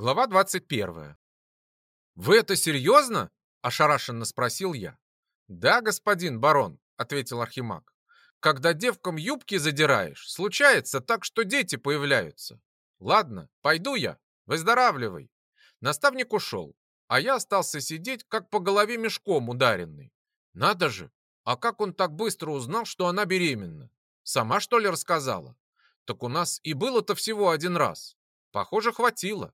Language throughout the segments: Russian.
Глава 21. «Вы это серьезно?» – ошарашенно спросил я. «Да, господин барон», – ответил Архимаг. «Когда девкам юбки задираешь, случается так, что дети появляются. Ладно, пойду я. Выздоравливай». Наставник ушел, а я остался сидеть, как по голове мешком ударенный. Надо же, а как он так быстро узнал, что она беременна? Сама, что ли, рассказала? Так у нас и было-то всего один раз. Похоже, хватило.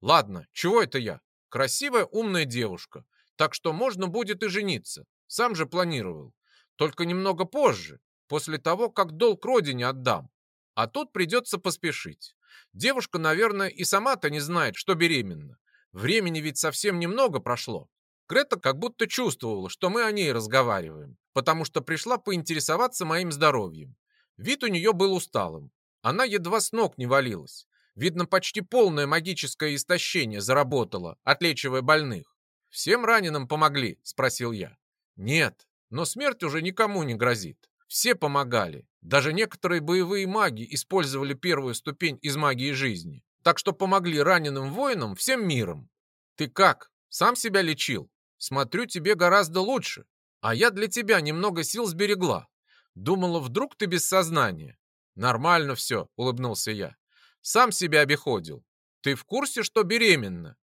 Ладно, чего это я? Красивая, умная девушка. Так что можно будет и жениться. Сам же планировал. Только немного позже, после того, как долг родине отдам. А тут придется поспешить. Девушка, наверное, и сама-то не знает, что беременна. Времени ведь совсем немного прошло. Грета как будто чувствовала, что мы о ней разговариваем, потому что пришла поинтересоваться моим здоровьем. Вид у нее был усталым. Она едва с ног не валилась. Видно, почти полное магическое истощение заработало, отлечивая больных. «Всем раненым помогли?» – спросил я. «Нет, но смерть уже никому не грозит. Все помогали. Даже некоторые боевые маги использовали первую ступень из магии жизни. Так что помогли раненым воинам всем миром. Ты как? Сам себя лечил? Смотрю, тебе гораздо лучше. А я для тебя немного сил сберегла. Думала, вдруг ты без сознания. Нормально все, улыбнулся я. Сам себя обиходил. Ты в курсе, что беременна?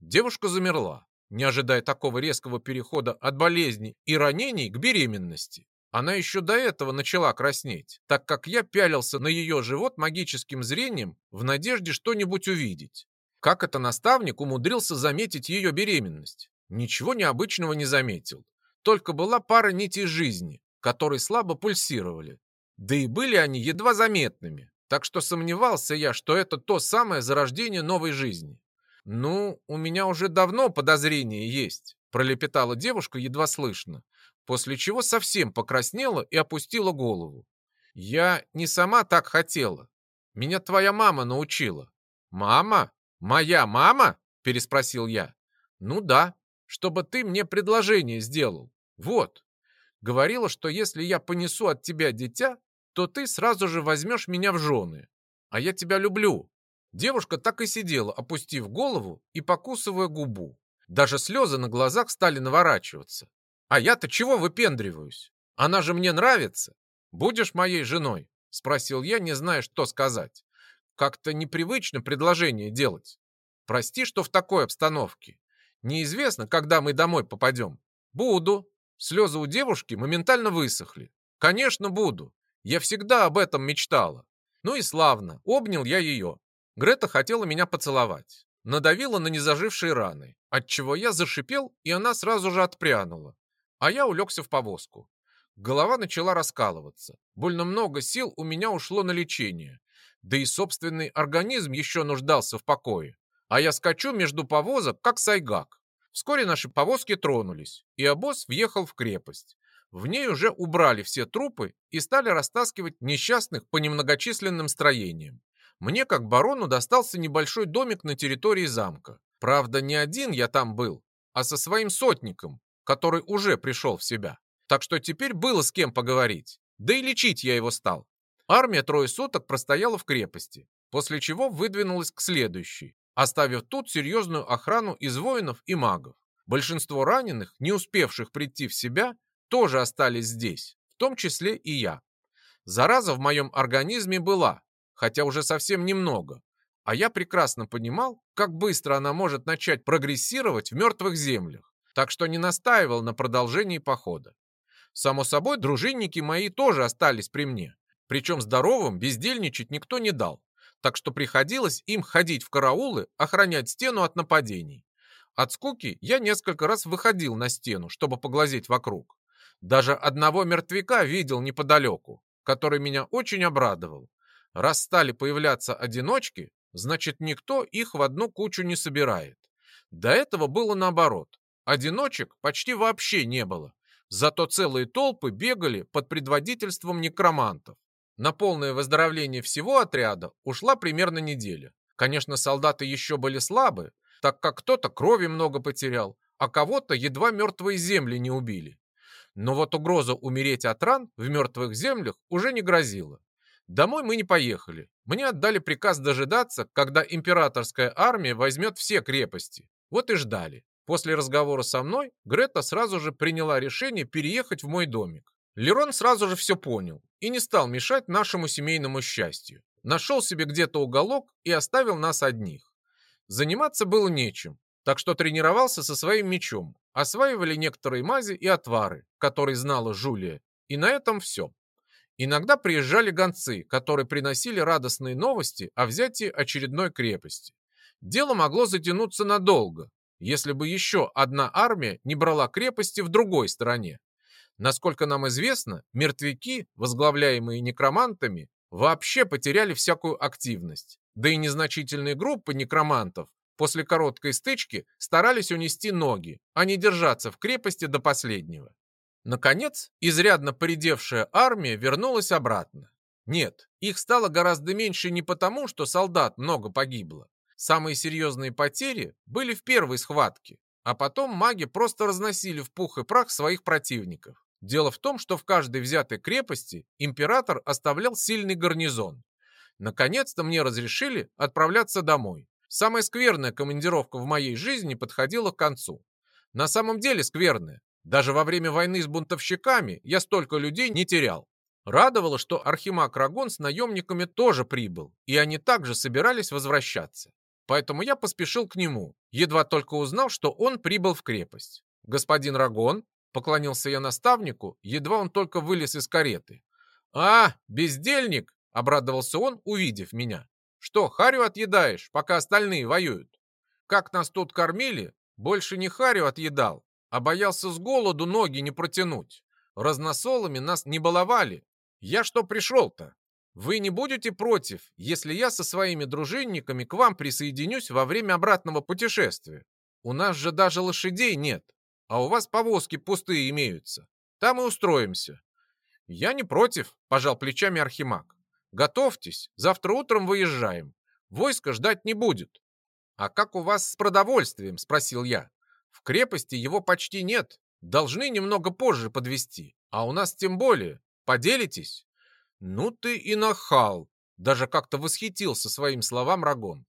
Девушка замерла, не ожидая такого резкого перехода от болезни и ранений к беременности. Она еще до этого начала краснеть, так как я пялился на ее живот магическим зрением в надежде что-нибудь увидеть. Как это наставник умудрился заметить ее беременность? Ничего необычного не заметил. Только была пара нитей жизни, которые слабо пульсировали. Да и были они едва заметными, так что сомневался я, что это то самое зарождение новой жизни. «Ну, у меня уже давно подозрение есть», — пролепетала девушка едва слышно, после чего совсем покраснела и опустила голову. «Я не сама так хотела. Меня твоя мама научила». «Мама? Моя мама?» — переспросил я. «Ну да, чтобы ты мне предложение сделал. Вот. Говорила, что если я понесу от тебя дитя, то ты сразу же возьмешь меня в жены. А я тебя люблю». Девушка так и сидела, опустив голову и покусывая губу. Даже слезы на глазах стали наворачиваться. «А я-то чего выпендриваюсь? Она же мне нравится. Будешь моей женой?» Спросил я, не зная, что сказать. Как-то непривычно предложение делать. Прости, что в такой обстановке. Неизвестно, когда мы домой попадем. Буду. Слезы у девушки моментально высохли. Конечно, буду. Я всегда об этом мечтала. Ну и славно, обнял я ее. Грета хотела меня поцеловать. Надавила на незажившие раны, отчего я зашипел, и она сразу же отпрянула. А я улегся в повозку. Голова начала раскалываться. Больно много сил у меня ушло на лечение. Да и собственный организм еще нуждался в покое. А я скачу между повозок, как сайгак. Вскоре наши повозки тронулись, и обоз въехал в крепость. В ней уже убрали все трупы и стали растаскивать несчастных по немногочисленным строениям. Мне, как барону, достался небольшой домик на территории замка. Правда, не один я там был, а со своим сотником, который уже пришел в себя. Так что теперь было с кем поговорить. Да и лечить я его стал. Армия трое суток простояла в крепости, после чего выдвинулась к следующей, оставив тут серьезную охрану из воинов и магов. Большинство раненых, не успевших прийти в себя, тоже остались здесь, в том числе и я. Зараза в моем организме была, хотя уже совсем немного, а я прекрасно понимал, как быстро она может начать прогрессировать в мертвых землях, так что не настаивал на продолжении похода. Само собой, дружинники мои тоже остались при мне, причем здоровым бездельничать никто не дал, так что приходилось им ходить в караулы, охранять стену от нападений. От скуки я несколько раз выходил на стену, чтобы поглазеть вокруг. Даже одного мертвяка видел неподалеку, который меня очень обрадовал. Раз стали появляться одиночки, значит никто их в одну кучу не собирает. До этого было наоборот. Одиночек почти вообще не было. Зато целые толпы бегали под предводительством некромантов. На полное выздоровление всего отряда ушла примерно неделя. Конечно, солдаты еще были слабы, так как кто-то крови много потерял, а кого-то едва мертвые земли не убили. Но вот угроза умереть от ран в мертвых землях уже не грозила. Домой мы не поехали. Мне отдали приказ дожидаться, когда императорская армия возьмет все крепости. Вот и ждали. После разговора со мной Грета сразу же приняла решение переехать в мой домик. Лерон сразу же все понял и не стал мешать нашему семейному счастью. Нашел себе где-то уголок и оставил нас одних. Заниматься было нечем, так что тренировался со своим мечом. Осваивали некоторые мази и отвары, которые знала Жулия. И на этом все. Иногда приезжали гонцы, которые приносили радостные новости о взятии очередной крепости. Дело могло затянуться надолго, если бы еще одна армия не брала крепости в другой стороне. Насколько нам известно, мертвяки, возглавляемые некромантами, вообще потеряли всякую активность. Да и незначительные группы некромантов после короткой стычки старались унести ноги, а не держаться в крепости до последнего. Наконец, изрядно поредевшая армия вернулась обратно. Нет, их стало гораздо меньше не потому, что солдат много погибло. Самые серьезные потери были в первой схватке, а потом маги просто разносили в пух и прах своих противников. Дело в том, что в каждой взятой крепости император оставлял сильный гарнизон. Наконец-то мне разрешили отправляться домой. Самая скверная командировка в моей жизни подходила к концу. На самом деле скверная. Даже во время войны с бунтовщиками я столько людей не терял. Радовало, что Архимаг Рагон с наемниками тоже прибыл, и они также собирались возвращаться. Поэтому я поспешил к нему, едва только узнал, что он прибыл в крепость. «Господин Рагон», — поклонился я наставнику, едва он только вылез из кареты. «А, бездельник!» — обрадовался он, увидев меня. «Что, харю отъедаешь, пока остальные воюют?» «Как нас тут кормили, больше не харю отъедал, а боялся с голоду ноги не протянуть. Разносолами нас не баловали. Я что пришел-то? Вы не будете против, если я со своими дружинниками к вам присоединюсь во время обратного путешествия? У нас же даже лошадей нет, а у вас повозки пустые имеются. Там и устроимся. Я не против, пожал плечами Архимаг. Готовьтесь, завтра утром выезжаем. Войска ждать не будет. А как у вас с продовольствием? Спросил я. В крепости его почти нет. Должны немного позже подвести. А у нас тем более. Поделитесь? Ну ты и нахал. Даже как-то восхитился своим словам Рагон.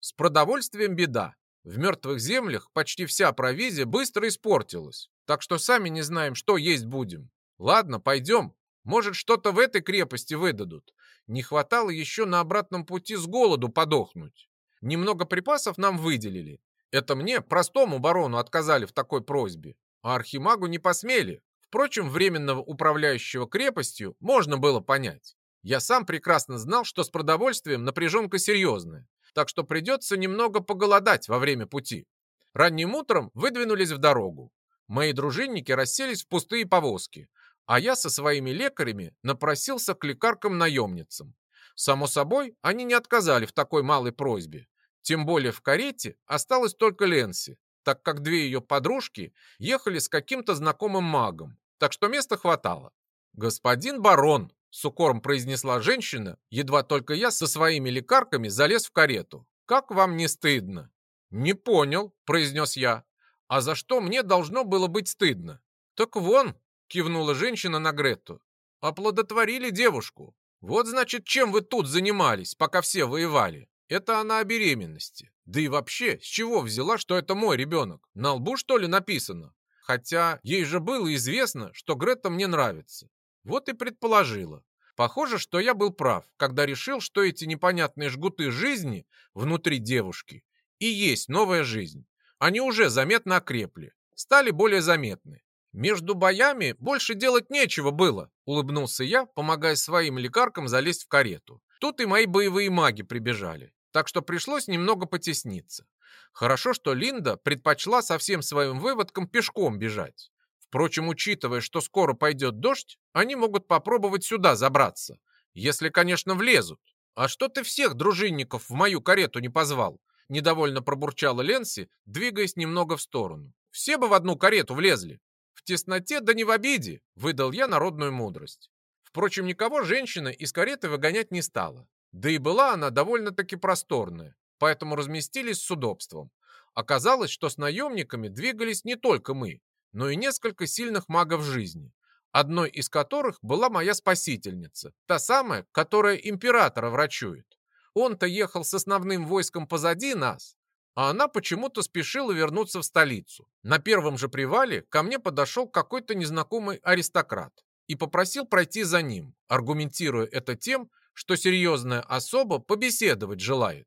С продовольствием беда. В мертвых землях почти вся провизия быстро испортилась. Так что сами не знаем, что есть будем. Ладно, пойдем. Может, что-то в этой крепости выдадут. Не хватало еще на обратном пути с голоду подохнуть. Немного припасов нам выделили. Это мне, простому барону, отказали в такой просьбе, а архимагу не посмели. Впрочем, временного управляющего крепостью можно было понять. Я сам прекрасно знал, что с продовольствием напряженка серьезная, так что придется немного поголодать во время пути. Ранним утром выдвинулись в дорогу. Мои дружинники расселись в пустые повозки, а я со своими лекарями напросился к лекаркам-наемницам. Само собой, они не отказали в такой малой просьбе, тем более в карете осталась только Ленси, так как две ее подружки ехали с каким-то знакомым магом, так что места хватало. «Господин барон», — с укором произнесла женщина, едва только я со своими лекарками залез в карету. «Как вам не стыдно?» «Не понял», — произнес я. «А за что мне должно было быть стыдно?» «Так вон», — кивнула женщина на Грету. «Оплодотворили девушку. Вот, значит, чем вы тут занимались, пока все воевали. Это она о беременности. Да и вообще, с чего взяла, что это мой ребенок? На лбу, что ли, написано? Хотя ей же было известно, что Грета мне нравится. Вот и предположила. Похоже, что я был прав, когда решил, что эти непонятные жгуты жизни внутри девушки и есть новая жизнь. Они уже заметно окрепли, стали более заметны. Между боями больше делать нечего было, улыбнулся я, помогая своим лекаркам залезть в карету. Тут и мои боевые маги прибежали так что пришлось немного потесниться. Хорошо, что Линда предпочла со всем своим выводком пешком бежать. Впрочем, учитывая, что скоро пойдет дождь, они могут попробовать сюда забраться, если, конечно, влезут. «А что ты всех дружинников в мою карету не позвал?» Недовольно пробурчала Ленси, двигаясь немного в сторону. «Все бы в одну карету влезли». «В тесноте, да не в обиде», — выдал я народную мудрость. Впрочем, никого женщина из кареты выгонять не стала. Да и была она довольно-таки просторная, поэтому разместились с удобством. Оказалось, что с наемниками двигались не только мы, но и несколько сильных магов жизни. одной из которых была моя спасительница, та самая, которая императора врачует. Он-то ехал с основным войском позади нас, а она почему-то спешила вернуться в столицу. На первом же привале ко мне подошел какой-то незнакомый аристократ и попросил пройти за ним, аргументируя это тем, что серьезная особа побеседовать желает.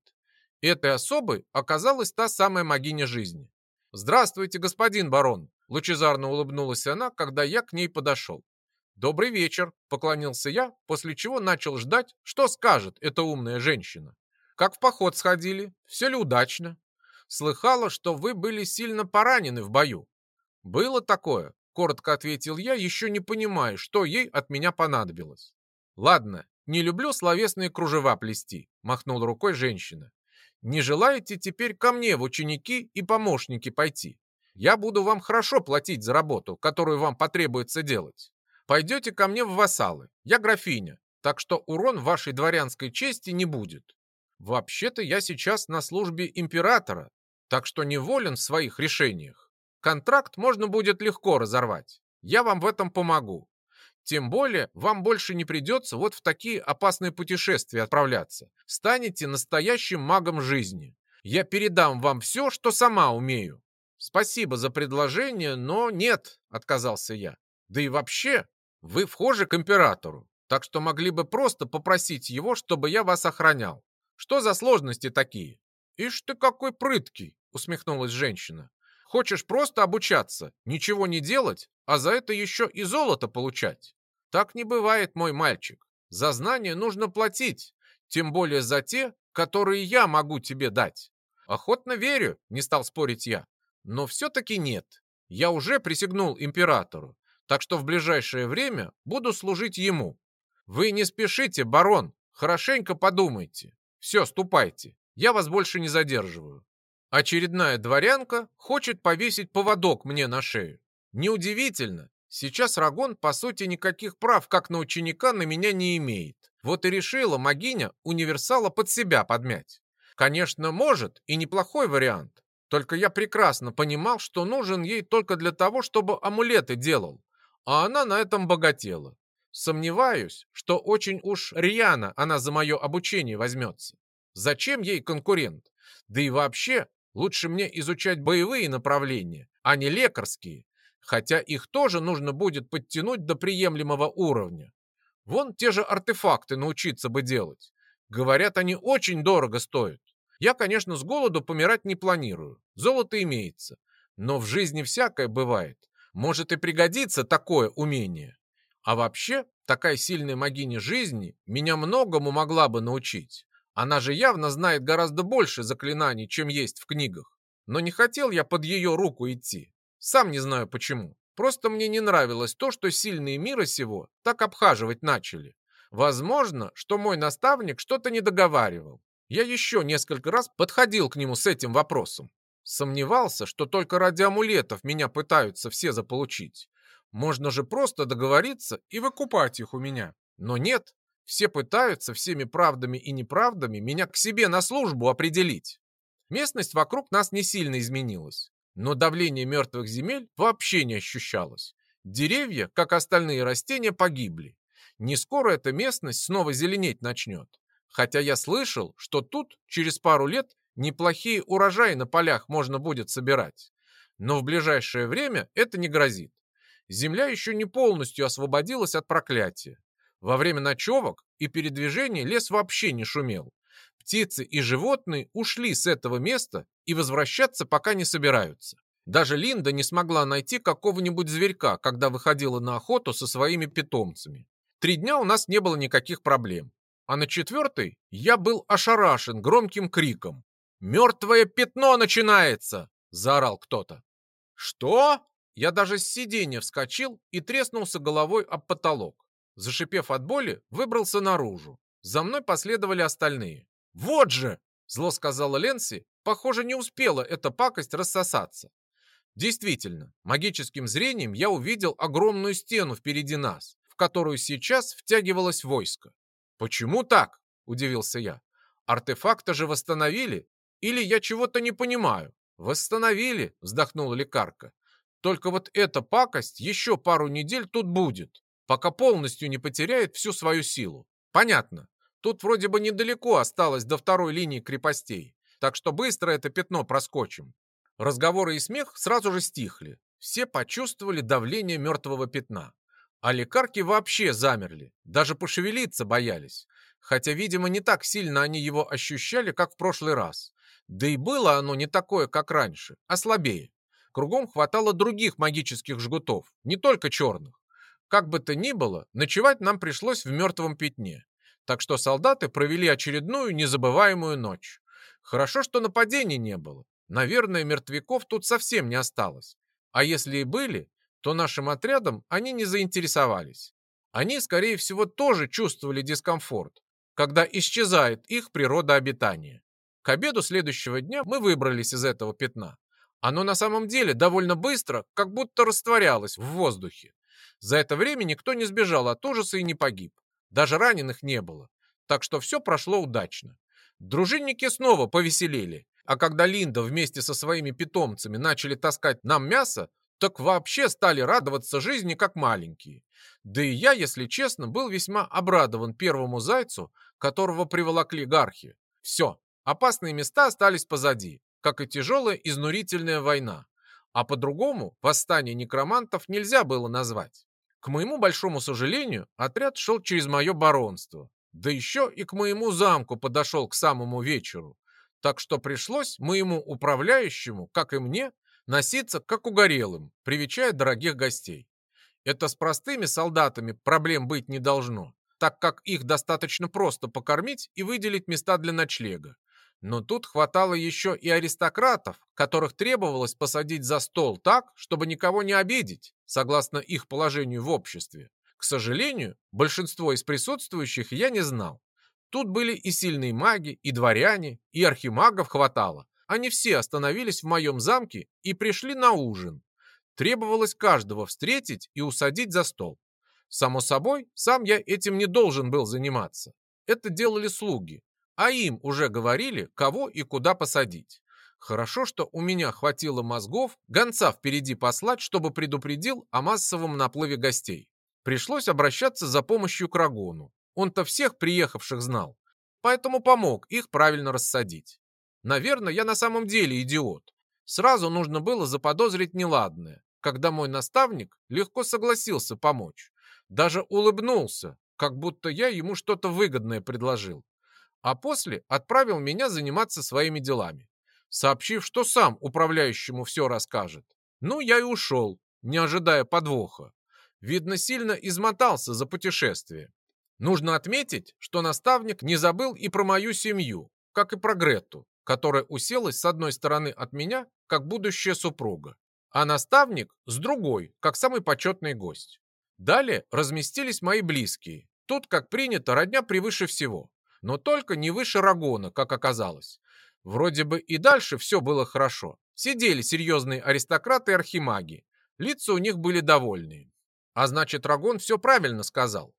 Этой особой оказалась та самая могиня жизни. «Здравствуйте, господин барон!» – лучезарно улыбнулась она, когда я к ней подошел. «Добрый вечер», – поклонился я, после чего начал ждать, что скажет эта умная женщина. «Как в поход сходили? Все ли удачно?» «Слыхала, что вы были сильно поранены в бою». «Было такое», – коротко ответил я, еще не понимая, что ей от меня понадобилось. «Ладно, не люблю словесные кружева плести», — махнула рукой женщина. «Не желаете теперь ко мне в ученики и помощники пойти? Я буду вам хорошо платить за работу, которую вам потребуется делать. Пойдете ко мне в вассалы. Я графиня, так что урон вашей дворянской чести не будет. Вообще-то я сейчас на службе императора, так что не волен в своих решениях. Контракт можно будет легко разорвать. Я вам в этом помогу. Тем более, вам больше не придется вот в такие опасные путешествия отправляться. Станете настоящим магом жизни. Я передам вам все, что сама умею. Спасибо за предложение, но нет, отказался я. Да и вообще, вы вхожи к императору, так что могли бы просто попросить его, чтобы я вас охранял. Что за сложности такие? Ишь ты какой прыткий, усмехнулась женщина. Хочешь просто обучаться, ничего не делать, а за это еще и золото получать? Так не бывает, мой мальчик. За знания нужно платить, тем более за те, которые я могу тебе дать. Охотно верю, не стал спорить я. Но все-таки нет. Я уже присягнул императору, так что в ближайшее время буду служить ему. Вы не спешите, барон, хорошенько подумайте. Все, ступайте, я вас больше не задерживаю. Очередная дворянка хочет повесить поводок мне на шею. Неудивительно, сейчас Рагон, по сути, никаких прав, как на ученика, на меня не имеет. Вот и решила могиня универсала под себя подмять. Конечно, может, и неплохой вариант. Только я прекрасно понимал, что нужен ей только для того, чтобы амулеты делал. А она на этом богатела. Сомневаюсь, что очень уж рьяно она за мое обучение возьмется. Зачем ей конкурент? Да и вообще, Лучше мне изучать боевые направления, а не лекарские, хотя их тоже нужно будет подтянуть до приемлемого уровня. Вон те же артефакты научиться бы делать. Говорят, они очень дорого стоят. Я, конечно, с голоду помирать не планирую. Золото имеется. Но в жизни всякое бывает. Может и пригодится такое умение. А вообще, такая сильная магиня жизни меня многому могла бы научить. Она же явно знает гораздо больше заклинаний, чем есть в книгах. Но не хотел я под ее руку идти. Сам не знаю почему. Просто мне не нравилось то, что сильные мира сего так обхаживать начали. Возможно, что мой наставник что-то не договаривал. Я еще несколько раз подходил к нему с этим вопросом. Сомневался, что только ради амулетов меня пытаются все заполучить. Можно же просто договориться и выкупать их у меня. Но нет, все пытаются всеми правдами и неправдами меня к себе на службу определить. Местность вокруг нас не сильно изменилась, но давление мертвых земель вообще не ощущалось. Деревья, как остальные растения, погибли. Не скоро эта местность снова зеленеть начнет. Хотя я слышал, что тут через пару лет неплохие урожаи на полях можно будет собирать. Но в ближайшее время это не грозит. Земля еще не полностью освободилась от проклятия. Во время ночевок и передвижений лес вообще не шумел. Птицы и животные ушли с этого места и возвращаться пока не собираются. Даже Линда не смогла найти какого-нибудь зверька, когда выходила на охоту со своими питомцами. Три дня у нас не было никаких проблем. А на четвертый я был ошарашен громким криком. «Мертвое пятно начинается!» – заорал кто-то. «Что?» Я даже с сиденья вскочил и треснулся головой об потолок. Зашипев от боли, выбрался наружу. За мной последовали остальные. «Вот же!» – зло сказала Ленси. Похоже, не успела эта пакость рассосаться. Действительно, магическим зрением я увидел огромную стену впереди нас, в которую сейчас втягивалось войско. «Почему так?» – удивился я. «Артефакты же восстановили? Или я чего-то не понимаю?» «Восстановили», – вздохнула лекарка. Только вот эта пакость еще пару недель тут будет, пока полностью не потеряет всю свою силу. Понятно. Тут вроде бы недалеко осталось до второй линии крепостей, так что быстро это пятно проскочим. Разговоры и смех сразу же стихли. Все почувствовали давление мертвого пятна. А лекарки вообще замерли, даже пошевелиться боялись. Хотя, видимо, не так сильно они его ощущали, как в прошлый раз. Да и было оно не такое, как раньше, а слабее. Кругом хватало других магических жгутов, не только черных. Как бы то ни было, ночевать нам пришлось в мертвом пятне. Так что солдаты провели очередную незабываемую ночь. Хорошо, что нападений не было. Наверное, мертвяков тут совсем не осталось. А если и были, то нашим отрядом они не заинтересовались. Они, скорее всего, тоже чувствовали дискомфорт, когда исчезает их природа обитания. К обеду следующего дня мы выбрались из этого пятна. Оно на самом деле довольно быстро, как будто растворялось в воздухе. За это время никто не сбежал от ужаса и не погиб. Даже раненых не было. Так что все прошло удачно. Дружинники снова повеселели. А когда Линда вместе со своими питомцами начали таскать нам мясо, так вообще стали радоваться жизни как маленькие. Да и я, если честно, был весьма обрадован первому зайцу, которого приволокли гархи. Все, опасные места остались позади, как и тяжелая изнурительная война. А по-другому восстание некромантов нельзя было назвать. К моему большому сожалению, отряд шел через мое баронство. Да еще и к моему замку подошел к самому вечеру. Так что пришлось моему управляющему, как и мне, носиться как угорелым, привечая дорогих гостей. Это с простыми солдатами проблем быть не должно, так как их достаточно просто покормить и выделить места для ночлега. Но тут хватало еще и аристократов, которых требовалось посадить за стол так, чтобы никого не обидеть, согласно их положению в обществе. К сожалению, большинство из присутствующих я не знал. Тут были и сильные маги, и дворяне, и архимагов хватало. Они все остановились в моем замке и пришли на ужин. Требовалось каждого встретить и усадить за стол. Само собой, сам я этим не должен был заниматься. Это делали слуги, а им уже говорили, кого и куда посадить. Хорошо, что у меня хватило мозгов гонца впереди послать, чтобы предупредил о массовом наплыве гостей. Пришлось обращаться за помощью к Рагону. Он-то всех приехавших знал, поэтому помог их правильно рассадить. Наверное, я на самом деле идиот. Сразу нужно было заподозрить неладное, когда мой наставник легко согласился помочь. Даже улыбнулся, как будто я ему что-то выгодное предложил а после отправил меня заниматься своими делами, сообщив, что сам управляющему все расскажет. Ну, я и ушел, не ожидая подвоха. Видно, сильно измотался за путешествие. Нужно отметить, что наставник не забыл и про мою семью, как и про Гретту, которая уселась с одной стороны от меня, как будущая супруга, а наставник с другой, как самый почетный гость. Далее разместились мои близкие. Тут, как принято, родня превыше всего но только не выше Рагона, как оказалось. Вроде бы и дальше все было хорошо. Сидели серьезные аристократы и архимаги. Лица у них были довольные. А значит, Рагон все правильно сказал.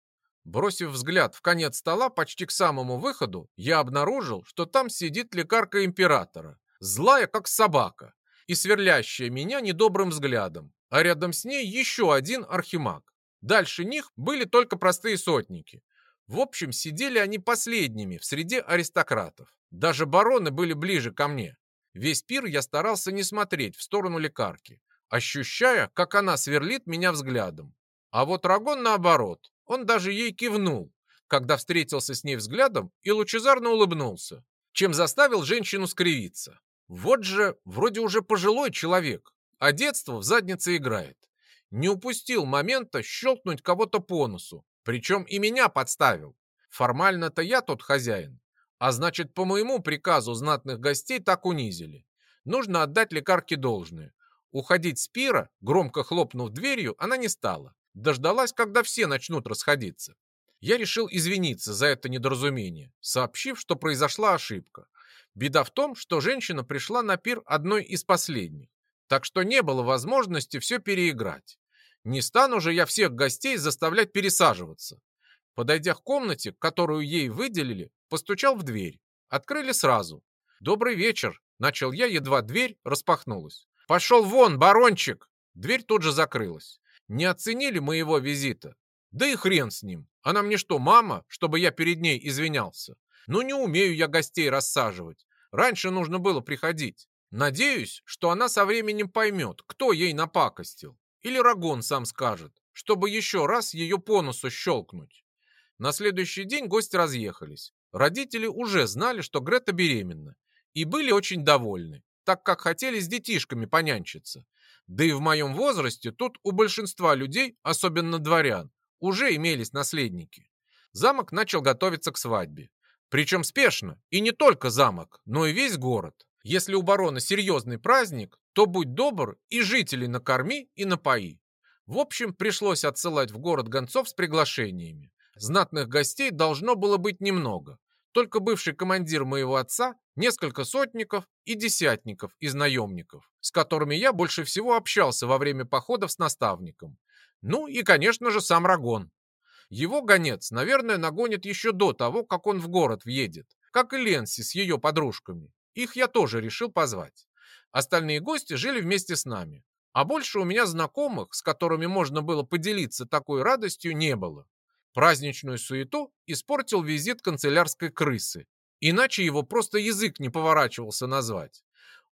Бросив взгляд в конец стола почти к самому выходу, я обнаружил, что там сидит лекарка императора, злая как собака, и сверлящая меня недобрым взглядом, а рядом с ней еще один архимаг. Дальше них были только простые сотники, в общем, сидели они последними в среде аристократов. Даже бароны были ближе ко мне. Весь пир я старался не смотреть в сторону лекарки, ощущая, как она сверлит меня взглядом. А вот Рагон наоборот, он даже ей кивнул, когда встретился с ней взглядом и лучезарно улыбнулся, чем заставил женщину скривиться. Вот же, вроде уже пожилой человек, а детство в заднице играет. Не упустил момента щелкнуть кого-то по носу, причем и меня подставил. Формально-то я тот хозяин. А значит, по моему приказу знатных гостей так унизили. Нужно отдать лекарке должное. Уходить с пира, громко хлопнув дверью, она не стала. Дождалась, когда все начнут расходиться. Я решил извиниться за это недоразумение, сообщив, что произошла ошибка. Беда в том, что женщина пришла на пир одной из последних, так что не было возможности все переиграть. Не стану же я всех гостей заставлять пересаживаться. Подойдя к комнате, которую ей выделили, постучал в дверь. Открыли сразу. «Добрый вечер», — начал я, едва дверь распахнулась. «Пошел вон, барончик!» Дверь тут же закрылась. Не оценили моего визита? Да и хрен с ним. Она мне что, мама, чтобы я перед ней извинялся? Ну не умею я гостей рассаживать. Раньше нужно было приходить. Надеюсь, что она со временем поймет, кто ей напакостил. Или Рагон сам скажет, чтобы еще раз ее по носу щелкнуть. На следующий день гости разъехались. Родители уже знали, что Грета беременна, и были очень довольны, так как хотели с детишками понянчиться. Да и в моем возрасте тут у большинства людей, особенно дворян, уже имелись наследники. Замок начал готовиться к свадьбе. Причем спешно, и не только замок, но и весь город. Если у барона серьезный праздник, то будь добр и жителей накорми и напои. В общем, пришлось отсылать в город гонцов с приглашениями. Знатных гостей должно было быть немного. Только бывший командир моего отца, несколько сотников и десятников из наемников, с которыми я больше всего общался во время походов с наставником. Ну и, конечно же, сам Рагон. Его гонец, наверное, нагонит еще до того, как он в город въедет, как и Ленси с ее подружками. Их я тоже решил позвать. Остальные гости жили вместе с нами. А больше у меня знакомых, с которыми можно было поделиться такой радостью, не было. Праздничную суету испортил визит канцелярской крысы. Иначе его просто язык не поворачивался назвать.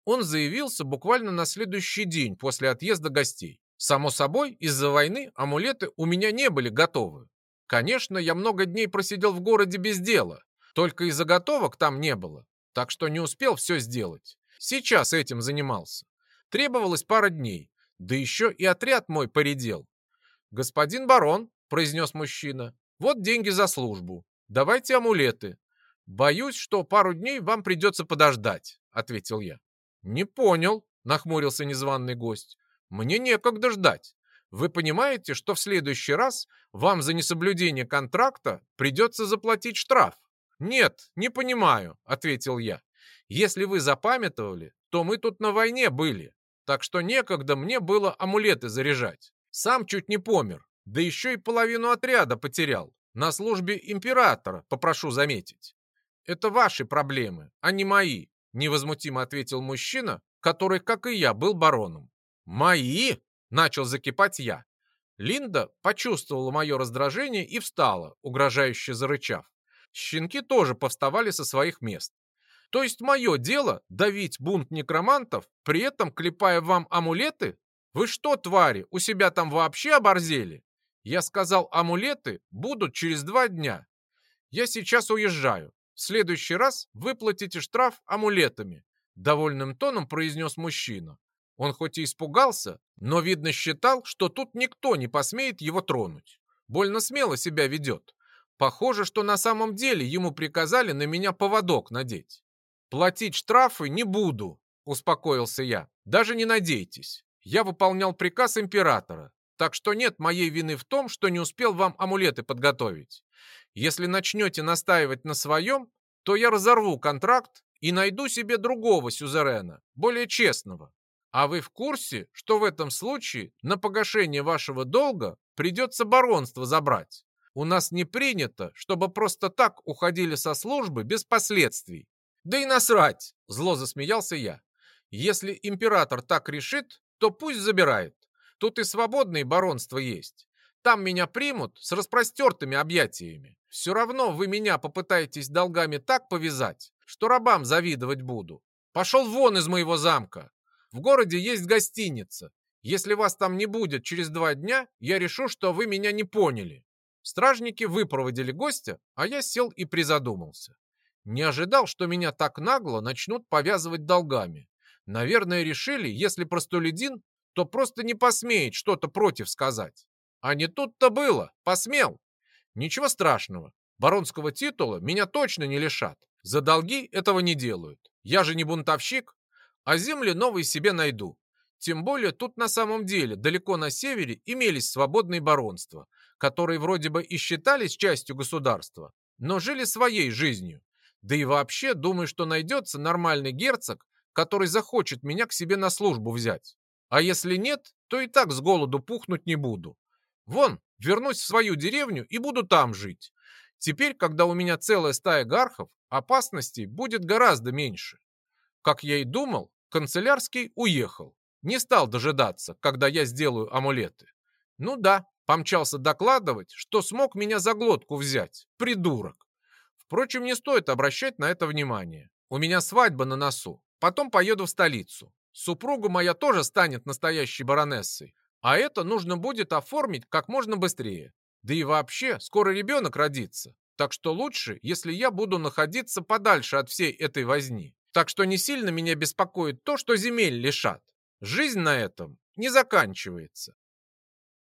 Он заявился буквально на следующий день после отъезда гостей. Само собой, из-за войны амулеты у меня не были готовы. Конечно, я много дней просидел в городе без дела. Только и заготовок там не было. Так что не успел все сделать. Сейчас этим занимался. Требовалось пара дней. Да еще и отряд мой поредел. «Господин барон», произнес мужчина. «Вот деньги за службу. Давайте амулеты. Боюсь, что пару дней вам придется подождать», — ответил я. «Не понял», — нахмурился незваный гость. «Мне некогда ждать. Вы понимаете, что в следующий раз вам за несоблюдение контракта придется заплатить штраф?» «Нет, не понимаю», — ответил я. «Если вы запамятовали, то мы тут на войне были, так что некогда мне было амулеты заряжать. Сам чуть не помер. Да еще и половину отряда потерял. На службе императора, попрошу заметить. Это ваши проблемы, а не мои, невозмутимо ответил мужчина, который, как и я, был бароном. Мои? Начал закипать я. Линда почувствовала мое раздражение и встала, угрожающе зарычав. Щенки тоже повставали со своих мест. То есть мое дело давить бунт некромантов, при этом клепая вам амулеты? Вы что, твари, у себя там вообще оборзели? Я сказал, амулеты будут через два дня. Я сейчас уезжаю. В следующий раз выплатите штраф амулетами. Довольным тоном произнес мужчина. Он хоть и испугался, но, видно, считал, что тут никто не посмеет его тронуть. Больно смело себя ведет. Похоже, что на самом деле ему приказали на меня поводок надеть. «Платить штрафы не буду», — успокоился я. «Даже не надейтесь. Я выполнял приказ императора. Так что нет моей вины в том, что не успел вам амулеты подготовить. Если начнете настаивать на своем, то я разорву контракт и найду себе другого сюзерена, более честного. А вы в курсе, что в этом случае на погашение вашего долга придется баронство забрать? У нас не принято, чтобы просто так уходили со службы без последствий. Да и насрать, зло засмеялся я. Если император так решит, то пусть забирает. Тут и свободные баронства есть. Там меня примут с распростертыми объятиями. Все равно вы меня попытаетесь долгами так повязать, что рабам завидовать буду. Пошел вон из моего замка. В городе есть гостиница. Если вас там не будет через два дня, я решу, что вы меня не поняли. Стражники выпроводили гостя, а я сел и призадумался. Не ожидал, что меня так нагло начнут повязывать долгами. Наверное, решили, если простолюдин, то просто не посмеет что-то против сказать. А не тут-то было, посмел. Ничего страшного, баронского титула меня точно не лишат. За долги этого не делают. Я же не бунтовщик, а земли новые себе найду. Тем более тут на самом деле далеко на севере имелись свободные баронства, которые вроде бы и считались частью государства, но жили своей жизнью. Да и вообще думаю, что найдется нормальный герцог, который захочет меня к себе на службу взять. А если нет, то и так с голоду пухнуть не буду. Вон, вернусь в свою деревню и буду там жить. Теперь, когда у меня целая стая гархов, опасностей будет гораздо меньше. Как я и думал, канцелярский уехал. Не стал дожидаться, когда я сделаю амулеты. Ну да, помчался докладывать, что смог меня за глотку взять. Придурок. Впрочем, не стоит обращать на это внимание. У меня свадьба на носу. Потом поеду в столицу. Супруга моя тоже станет настоящей баронессой. А это нужно будет оформить как можно быстрее. Да и вообще, скоро ребенок родится. Так что лучше, если я буду находиться подальше от всей этой возни. Так что не сильно меня беспокоит то, что земель лишат. Жизнь на этом не заканчивается.